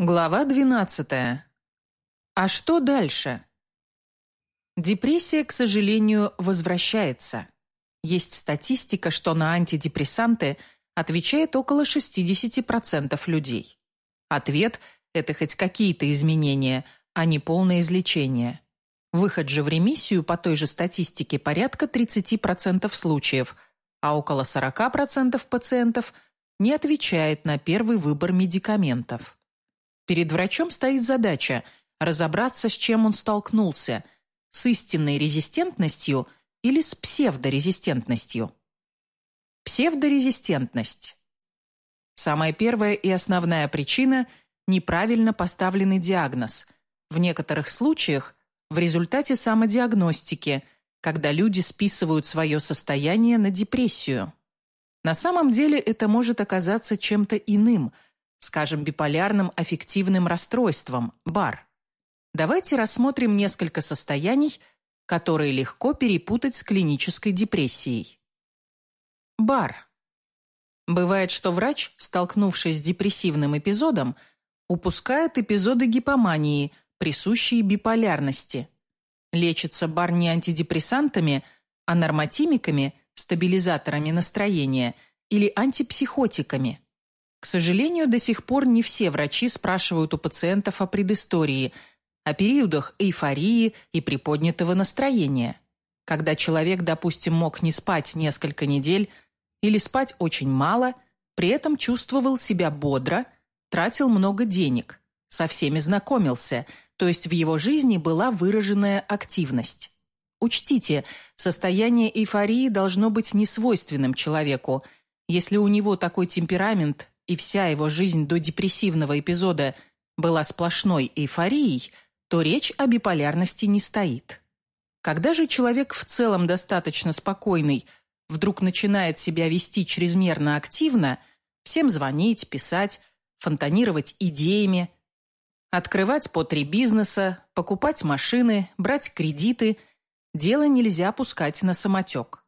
Глава 12. А что дальше? Депрессия, к сожалению, возвращается. Есть статистика, что на антидепрессанты отвечает около 60% людей. Ответ – это хоть какие-то изменения, а не полное излечение. Выход же в ремиссию по той же статистике порядка 30% случаев, а около 40% пациентов не отвечает на первый выбор медикаментов. Перед врачом стоит задача разобраться, с чем он столкнулся – с истинной резистентностью или с псевдорезистентностью. Псевдорезистентность. Самая первая и основная причина – неправильно поставленный диагноз. В некоторых случаях в результате самодиагностики, когда люди списывают свое состояние на депрессию. На самом деле это может оказаться чем-то иным – скажем, биполярным аффективным расстройством, БАР. Давайте рассмотрим несколько состояний, которые легко перепутать с клинической депрессией. БАР. Бывает, что врач, столкнувшись с депрессивным эпизодом, упускает эпизоды гипомании, присущие биполярности. Лечится БАР не антидепрессантами, а нормотимиками, стабилизаторами настроения или антипсихотиками – к сожалению, до сих пор не все врачи спрашивают у пациентов о предыстории, о периодах эйфории и приподнятого настроения. Когда человек, допустим, мог не спать несколько недель или спать очень мало, при этом чувствовал себя бодро, тратил много денег, со всеми знакомился, то есть в его жизни была выраженная активность. Учтите, состояние эйфории должно быть несвойственным человеку. Если у него такой темперамент и вся его жизнь до депрессивного эпизода была сплошной эйфорией, то речь о биполярности не стоит. Когда же человек в целом достаточно спокойный, вдруг начинает себя вести чрезмерно активно, всем звонить, писать, фонтанировать идеями, открывать по три бизнеса, покупать машины, брать кредиты, дело нельзя пускать на самотек.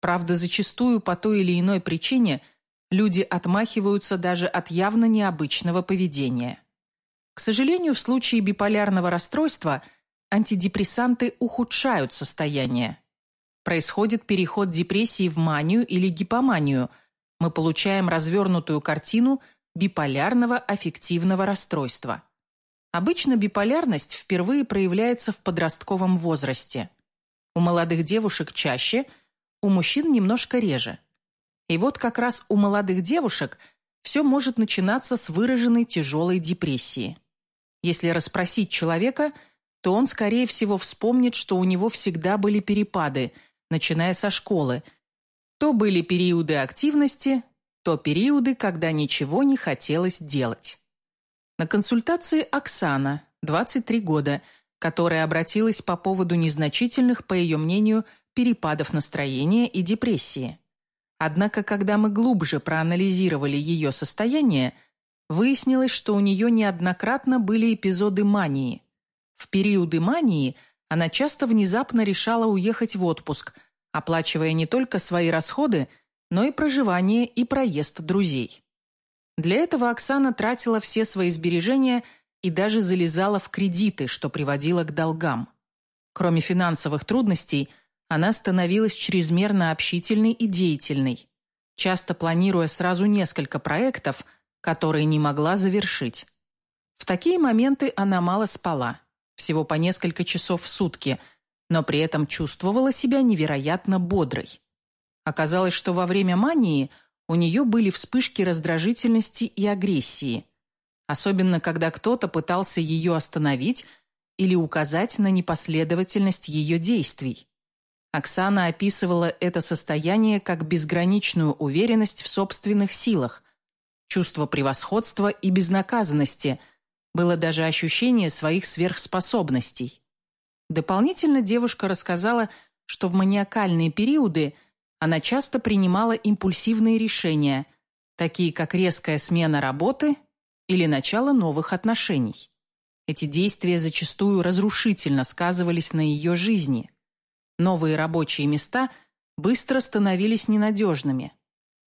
Правда, зачастую по той или иной причине – Люди отмахиваются даже от явно необычного поведения. К сожалению, в случае биполярного расстройства антидепрессанты ухудшают состояние. Происходит переход депрессии в манию или гипоманию. Мы получаем развернутую картину биполярного аффективного расстройства. Обычно биполярность впервые проявляется в подростковом возрасте. У молодых девушек чаще, у мужчин немножко реже. И вот как раз у молодых девушек все может начинаться с выраженной тяжелой депрессии. Если расспросить человека, то он, скорее всего, вспомнит, что у него всегда были перепады, начиная со школы. То были периоды активности, то периоды, когда ничего не хотелось делать. На консультации Оксана, 23 года, которая обратилась по поводу незначительных, по ее мнению, перепадов настроения и депрессии. Однако, когда мы глубже проанализировали ее состояние, выяснилось, что у нее неоднократно были эпизоды мании. В периоды мании она часто внезапно решала уехать в отпуск, оплачивая не только свои расходы, но и проживание и проезд друзей. Для этого Оксана тратила все свои сбережения и даже залезала в кредиты, что приводило к долгам. Кроме финансовых трудностей – она становилась чрезмерно общительной и деятельной, часто планируя сразу несколько проектов, которые не могла завершить. В такие моменты она мало спала, всего по несколько часов в сутки, но при этом чувствовала себя невероятно бодрой. Оказалось, что во время мании у нее были вспышки раздражительности и агрессии, особенно когда кто-то пытался ее остановить или указать на непоследовательность ее действий. Оксана описывала это состояние как безграничную уверенность в собственных силах, чувство превосходства и безнаказанности, было даже ощущение своих сверхспособностей. Дополнительно девушка рассказала, что в маниакальные периоды она часто принимала импульсивные решения, такие как резкая смена работы или начало новых отношений. Эти действия зачастую разрушительно сказывались на ее жизни – Новые рабочие места быстро становились ненадежными.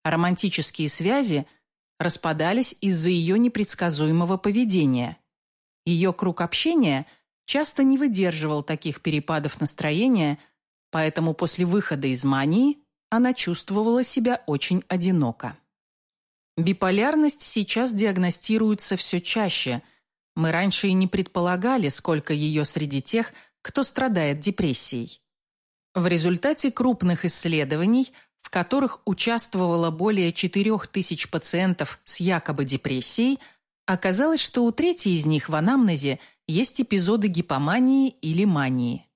романтические связи, распадались из-за ее непредсказуемого поведения. Ее круг общения часто не выдерживал таких перепадов настроения, поэтому после выхода из мании она чувствовала себя очень одиноко. Биполярность сейчас диагностируется все чаще. Мы раньше и не предполагали, сколько ее среди тех, кто страдает депрессией. В результате крупных исследований, в которых участвовало более 4000 пациентов с якобы депрессией, оказалось, что у трети из них в анамнезе есть эпизоды гипомании или мании.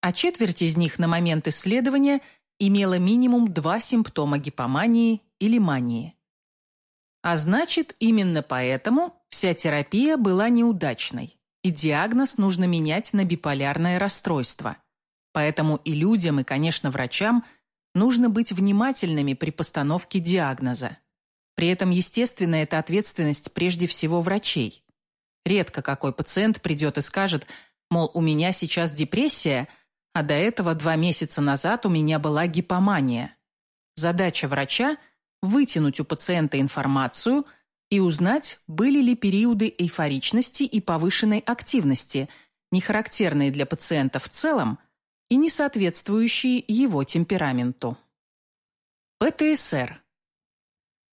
А четверть из них на момент исследования имела минимум два симптома гипомании или мании. А значит, именно поэтому вся терапия была неудачной, и диагноз нужно менять на биполярное расстройство. Поэтому и людям, и, конечно, врачам нужно быть внимательными при постановке диагноза. При этом, естественно, это ответственность прежде всего врачей. Редко какой пациент придет и скажет, мол, у меня сейчас депрессия, а до этого два месяца назад у меня была гипомания. Задача врача – вытянуть у пациента информацию и узнать, были ли периоды эйфоричности и повышенной активности, не характерные для пациента в целом и не соответствующие его темпераменту. ПТСР.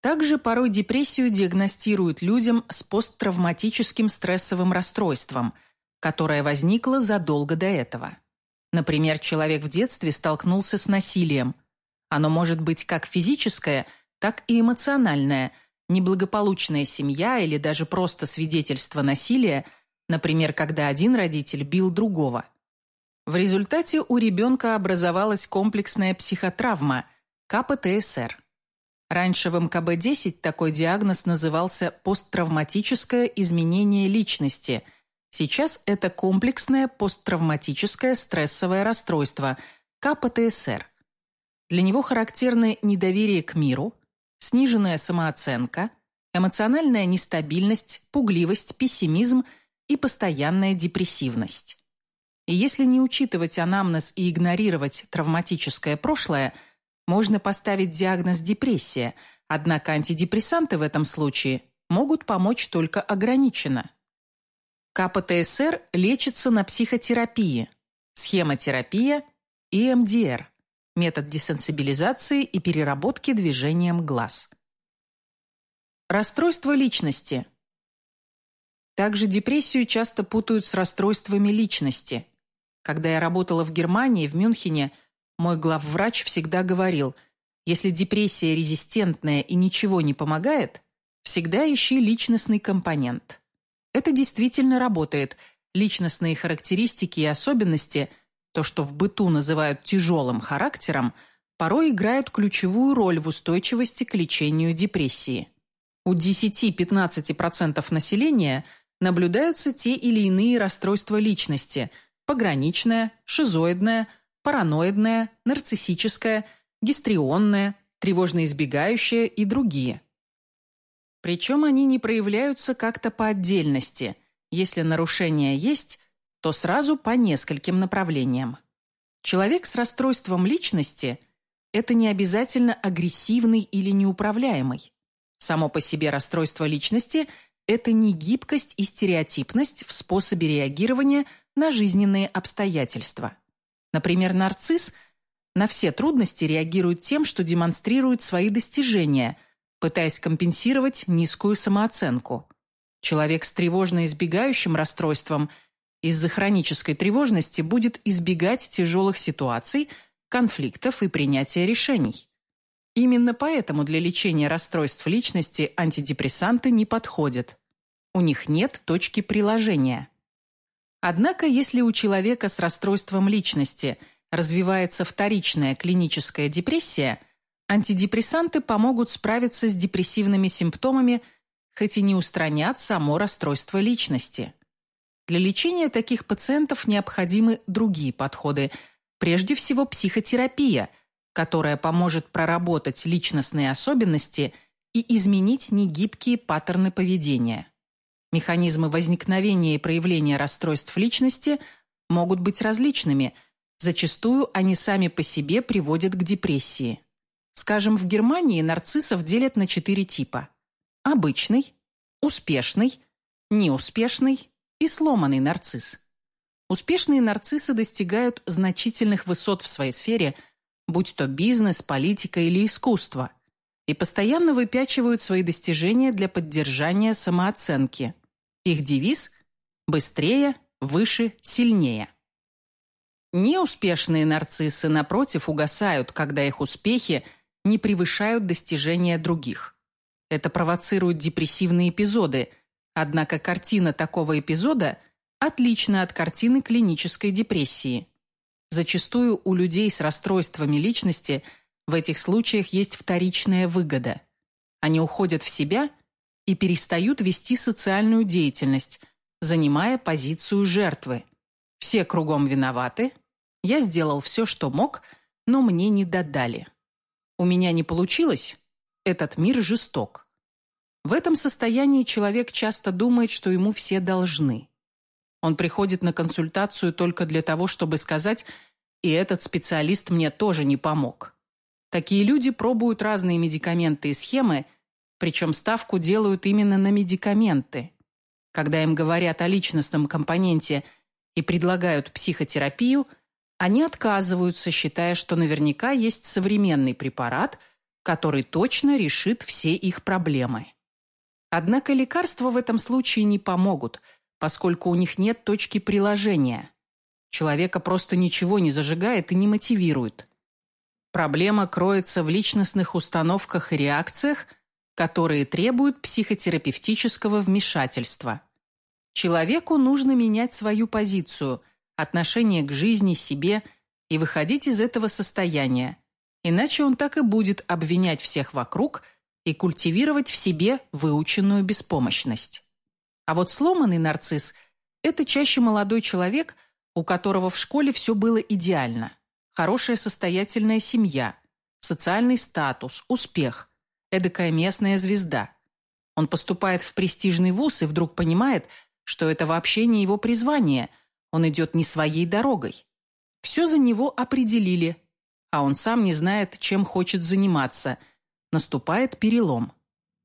Также порой депрессию диагностируют людям с посттравматическим стрессовым расстройством, которое возникло задолго до этого. Например, человек в детстве столкнулся с насилием. Оно может быть как физическое – так и эмоциональная, неблагополучная семья или даже просто свидетельство насилия, например, когда один родитель бил другого. В результате у ребенка образовалась комплексная психотравма – КПТСР. Раньше в МКБ-10 такой диагноз назывался посттравматическое изменение личности. Сейчас это комплексное посттравматическое стрессовое расстройство – КПТСР. Для него характерны недоверие к миру, сниженная самооценка, эмоциональная нестабильность, пугливость, пессимизм и постоянная депрессивность. И если не учитывать анамнез и игнорировать травматическое прошлое, можно поставить диагноз депрессия, однако антидепрессанты в этом случае могут помочь только ограниченно. КПТСР лечится на психотерапии, схемотерапия и МДР метод десенсибилизации и переработки движением глаз. Расстройство личности. Также депрессию часто путают с расстройствами личности. Когда я работала в Германии, в Мюнхене, мой главврач всегда говорил, если депрессия резистентная и ничего не помогает, всегда ищи личностный компонент. Это действительно работает. Личностные характеристики и особенности – то, что в быту называют тяжелым характером, порой играют ключевую роль в устойчивости к лечению депрессии. У 10-15% населения наблюдаются те или иные расстройства личности – пограничное, шизоидное, параноидное, нарциссическое, гистрионное, тревожно-избегающее и другие. Причем они не проявляются как-то по отдельности. Если нарушения есть, то сразу по нескольким направлениям. Человек с расстройством личности – это не обязательно агрессивный или неуправляемый. Само по себе расстройство личности – это не гибкость и стереотипность в способе реагирования на жизненные обстоятельства. Например, нарцисс на все трудности реагирует тем, что демонстрирует свои достижения, пытаясь компенсировать низкую самооценку. Человек с тревожно избегающим расстройством – из-за хронической тревожности будет избегать тяжелых ситуаций, конфликтов и принятия решений. Именно поэтому для лечения расстройств личности антидепрессанты не подходят. У них нет точки приложения. Однако, если у человека с расстройством личности развивается вторичная клиническая депрессия, антидепрессанты помогут справиться с депрессивными симптомами, хоть и не устранят само расстройство личности. Для лечения таких пациентов необходимы другие подходы, прежде всего психотерапия, которая поможет проработать личностные особенности и изменить негибкие паттерны поведения. Механизмы возникновения и проявления расстройств личности могут быть различными, зачастую они сами по себе приводят к депрессии. Скажем, в Германии нарциссов делят на четыре типа. обычный, успешный, неуспешный и сломанный нарцисс. Успешные нарциссы достигают значительных высот в своей сфере, будь то бизнес, политика или искусство, и постоянно выпячивают свои достижения для поддержания самооценки. Их девиз – быстрее, выше, сильнее. Неуспешные нарциссы, напротив, угасают, когда их успехи не превышают достижения других. Это провоцирует депрессивные эпизоды, однако картина такого эпизода отлична от картины клинической депрессии. Зачастую у людей с расстройствами личности в этих случаях есть вторичная выгода. Они уходят в себя и перестают вести социальную деятельность, занимая позицию жертвы. Все кругом виноваты, я сделал все, что мог, но мне не додали. У меня не получилось. Этот мир жесток. В этом состоянии человек часто думает, что ему все должны. Он приходит на консультацию только для того, чтобы сказать «и этот специалист мне тоже не помог». Такие люди пробуют разные медикаменты и схемы, причем ставку делают именно на медикаменты. Когда им говорят о личностном компоненте и предлагают психотерапию – они отказываются, считая, что наверняка есть современный препарат, который точно решит все их проблемы. Однако лекарства в этом случае не помогут, поскольку у них нет точки приложения. Человека просто ничего не зажигает и не мотивирует. Проблема кроется в личностных установках и реакциях, которые требуют психотерапевтического вмешательства. Человеку нужно менять свою позицию – отношение к жизни, себе и выходить из этого состояния. Иначе он так и будет обвинять всех вокруг и культивировать в себе выученную беспомощность. А вот сломанный нарцисс – это чаще молодой человек, у которого в школе все было идеально. Хорошая состоятельная семья, социальный статус, успех, эдакая местная звезда. Он поступает в престижный вуз и вдруг понимает, что это вообще не его призвание – он идет не своей дорогой. Все за него определили, а он сам не знает, чем хочет заниматься. Наступает перелом.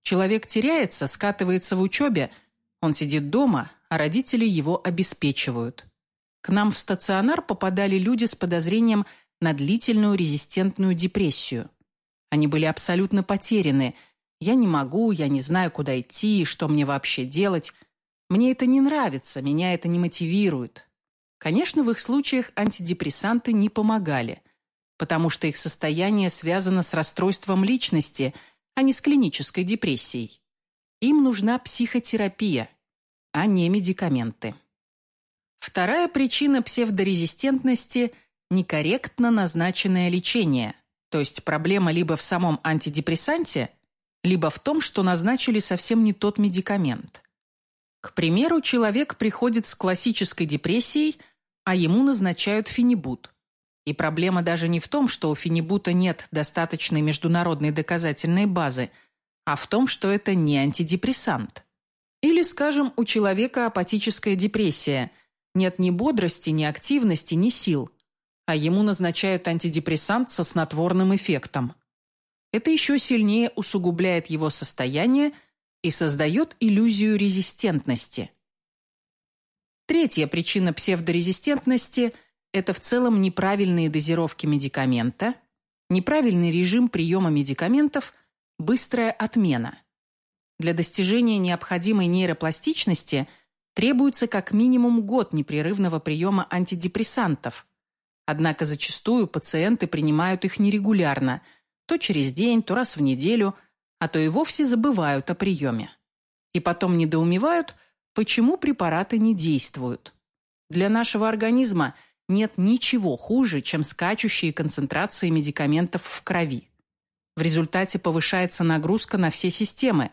Человек теряется, скатывается в учебе, он сидит дома, а родители его обеспечивают. К нам в стационар попадали люди с подозрением на длительную резистентную депрессию. Они были абсолютно потеряны. Я не могу, я не знаю, куда идти, что мне вообще делать. Мне это не нравится, меня это не мотивирует. Конечно, в их случаях антидепрессанты не помогали, потому что их состояние связано с расстройством личности, а не с клинической депрессией. Им нужна психотерапия, а не медикаменты. Вторая причина псевдорезистентности – некорректно назначенное лечение, то есть проблема либо в самом антидепрессанте, либо в том, что назначили совсем не тот медикамент. К примеру, человек приходит с классической депрессией, а ему назначают фенибут. И проблема даже не в том, что у фенибута нет достаточной международной доказательной базы, а в том, что это не антидепрессант. Или, скажем, у человека апатическая депрессия. Нет ни бодрости, ни активности, ни сил. А ему назначают антидепрессант со снотворным эффектом. Это еще сильнее усугубляет его состояние – и создает иллюзию резистентности. Третья причина псевдорезистентности – это в целом неправильные дозировки медикамента, неправильный режим приема медикаментов, быстрая отмена. Для достижения необходимой нейропластичности требуется как минимум год непрерывного приема антидепрессантов. Однако зачастую пациенты принимают их нерегулярно, то через день, то раз в неделю – а то и вовсе забывают о приеме. И потом недоумевают, почему препараты не действуют. Для нашего организма нет ничего хуже, чем скачущие концентрации медикаментов в крови. В результате повышается нагрузка на все системы,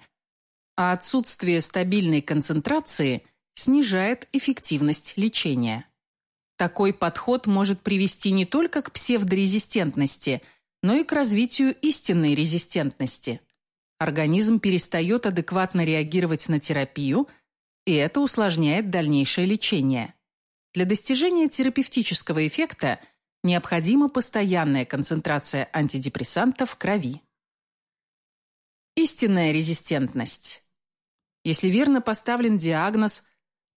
а отсутствие стабильной концентрации снижает эффективность лечения. Такой подход может привести не только к псевдорезистентности, но и к развитию истинной резистентности – Организм перестает адекватно реагировать на терапию, и это усложняет дальнейшее лечение. Для достижения терапевтического эффекта необходима постоянная концентрация антидепрессанта в крови. Истинная резистентность. Если верно поставлен диагноз,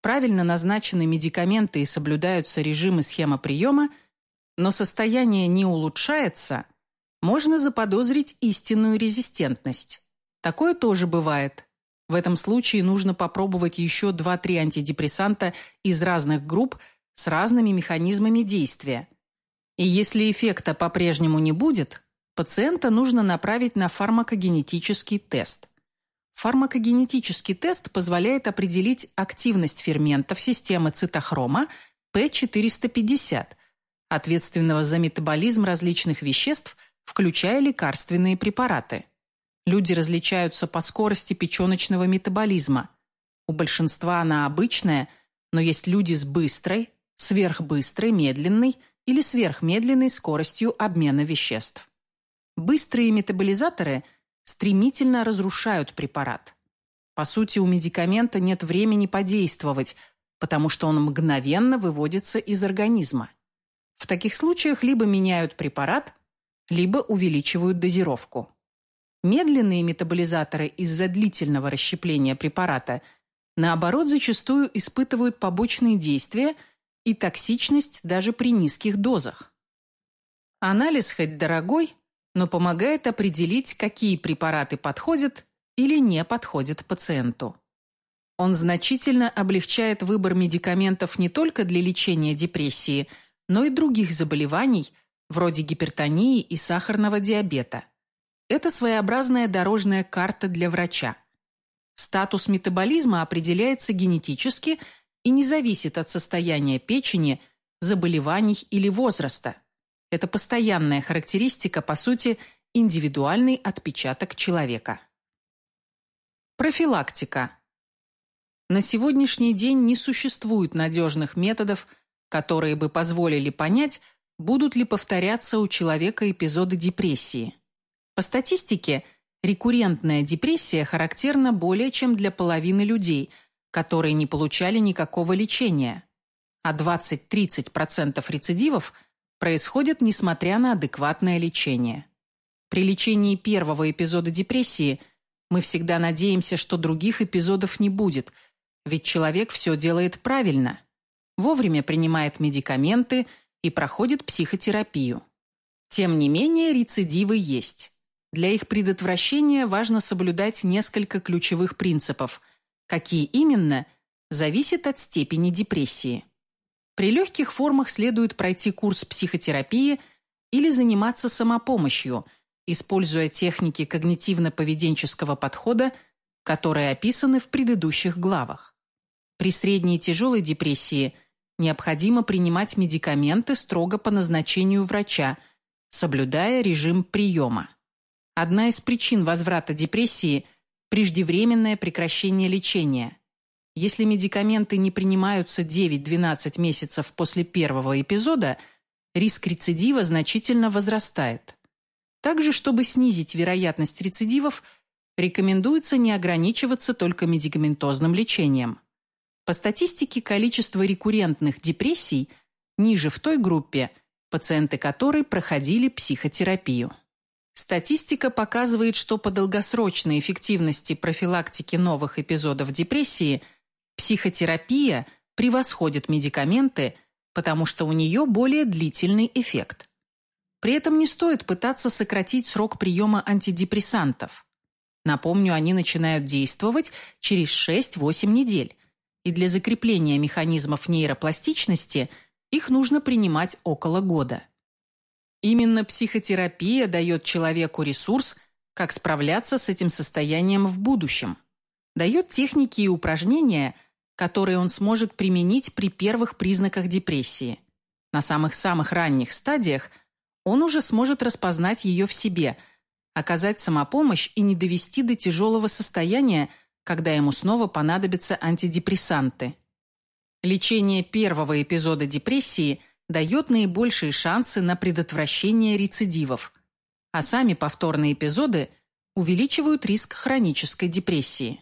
правильно назначены медикаменты и соблюдаются режимы схема приема, но состояние не улучшается, можно заподозрить истинную резистентность. Такое тоже бывает. В этом случае нужно попробовать еще 2-3 антидепрессанта из разных групп с разными механизмами действия. И если эффекта по-прежнему не будет, пациента нужно направить на фармакогенетический тест. Фармакогенетический тест позволяет определить активность ферментов системы цитохрома P450, ответственного за метаболизм различных веществ, включая лекарственные препараты. Люди различаются по скорости печеночного метаболизма. У большинства она обычная, но есть люди с быстрой, сверхбыстрой, медленной или сверхмедленной скоростью обмена веществ. Быстрые метаболизаторы стремительно разрушают препарат. По сути, у медикамента нет времени подействовать, потому что он мгновенно выводится из организма. В таких случаях либо меняют препарат, либо увеличивают дозировку. Медленные метаболизаторы из-за длительного расщепления препарата, наоборот, зачастую испытывают побочные действия и токсичность даже при низких дозах. Анализ хоть дорогой, но помогает определить, какие препараты подходят или не подходят пациенту. Он значительно облегчает выбор медикаментов не только для лечения депрессии, но и других заболеваний, вроде гипертонии и сахарного диабета. Это своеобразная дорожная карта для врача. Статус метаболизма определяется генетически и не зависит от состояния печени, заболеваний или возраста – это постоянная характеристика, по сути, индивидуальный отпечаток человека. Профилактика. На сегодняшний день не существует надежных методов, которые бы позволили понять, будут ли повторяться у человека эпизоды депрессии. По статистике, рекуррентная депрессия характерна более чем для половины людей, которые не получали никакого лечения, а 20-30% рецидивов – происходит несмотря на адекватное лечение. При лечении первого эпизода депрессии мы всегда надеемся, что других эпизодов не будет, ведь человек все делает правильно, вовремя принимает медикаменты и проходит психотерапию. Тем не менее, рецидивы есть. Для их предотвращения важно соблюдать несколько ключевых принципов. Какие именно, зависит от степени депрессии. При легких формах следует пройти курс психотерапии или заниматься самопомощью, используя техники когнитивно-поведенческого подхода, которые описаны в предыдущих главах. При средней тяжелой депрессии необходимо принимать медикаменты строго по назначению врача, соблюдая режим приема. Одна из причин возврата депрессии – преждевременное прекращение лечения. Если медикаменты не принимаются 9-12 месяцев после первого эпизода, риск рецидива значительно возрастает. Также, чтобы снизить вероятность рецидивов, рекомендуется не ограничиваться только медикаментозным лечением. По статистике, количество рекуррентных депрессий ниже в той группе, пациенты которой проходили психотерапию. Статистика показывает, что по долгосрочной эффективности профилактики новых эпизодов депрессии – Психотерапия превосходит медикаменты, потому что у нее более длительный эффект. При этом не стоит пытаться сократить срок приема антидепрессантов. Напомню, они начинают действовать через 6-8 недель, и для закрепления механизмов нейропластичности их нужно принимать около года. Именно психотерапия дает человеку ресурс, как справляться с этим состоянием в будущем. Дает техники и упражнения – которые он сможет применить при первых признаках депрессии. На самых-самых ранних стадиях он уже сможет распознать ее в себе, оказать самопомощь и не довести до тяжелого состояния, когда ему снова понадобятся антидепрессанты. Лечение первого эпизода депрессии дает наибольшие шансы на предотвращение рецидивов, а сами повторные эпизоды увеличивают риск хронической депрессии.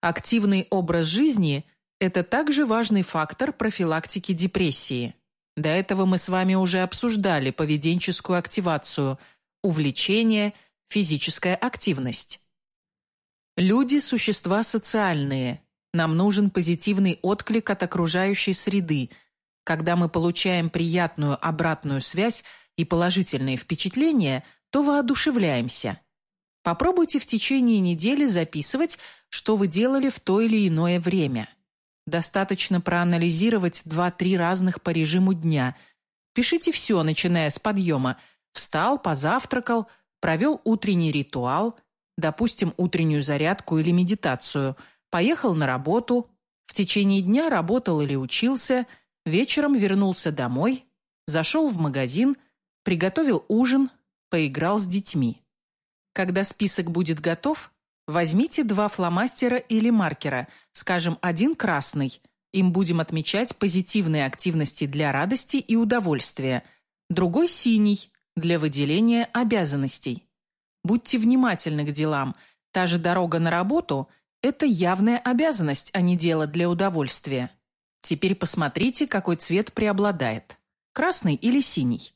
Активный образ жизни – это также важный фактор профилактики депрессии. До этого мы с вами уже обсуждали поведенческую активацию, увлечение, физическая активность. Люди – существа социальные. Нам нужен позитивный отклик от окружающей среды. Когда мы получаем приятную обратную связь и положительные впечатления, то воодушевляемся. Попробуйте в течение недели записывать, что вы делали в то или иное время. Достаточно проанализировать 2-3 разных по режиму дня. Пишите все, начиная с подъема. Встал, позавтракал, провел утренний ритуал, допустим, утреннюю зарядку или медитацию, поехал на работу, в течение дня работал или учился, вечером вернулся домой, зашел в магазин, приготовил ужин, поиграл с детьми. Когда список будет готов, возьмите два фломастера или маркера, скажем, один красный. Им будем отмечать позитивные активности для радости и удовольствия. Другой синий для выделения обязанностей. Будьте внимательны к делам. Та же дорога на работу – это явная обязанность, а не дело для удовольствия. Теперь посмотрите, какой цвет преобладает. Красный или синий.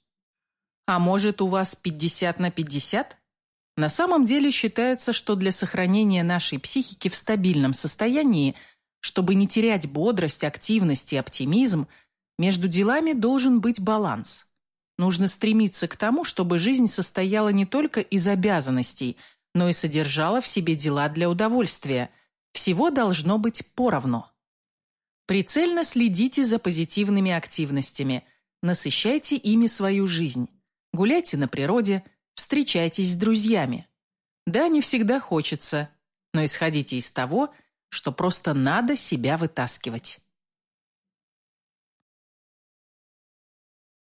А может, у вас 50 на 50? На самом деле считается, что для сохранения нашей психики в стабильном состоянии, чтобы не терять бодрость, активность и оптимизм, между делами должен быть баланс. Нужно стремиться к тому, чтобы жизнь состояла не только из обязанностей, но и содержала в себе дела для удовольствия. Всего должно быть поровну. Прицельно следите за позитивными активностями, насыщайте ими свою жизнь. Гуляйте на природе – Встречайтесь с друзьями. Да, не всегда хочется, но исходите из того, что просто надо себя вытаскивать.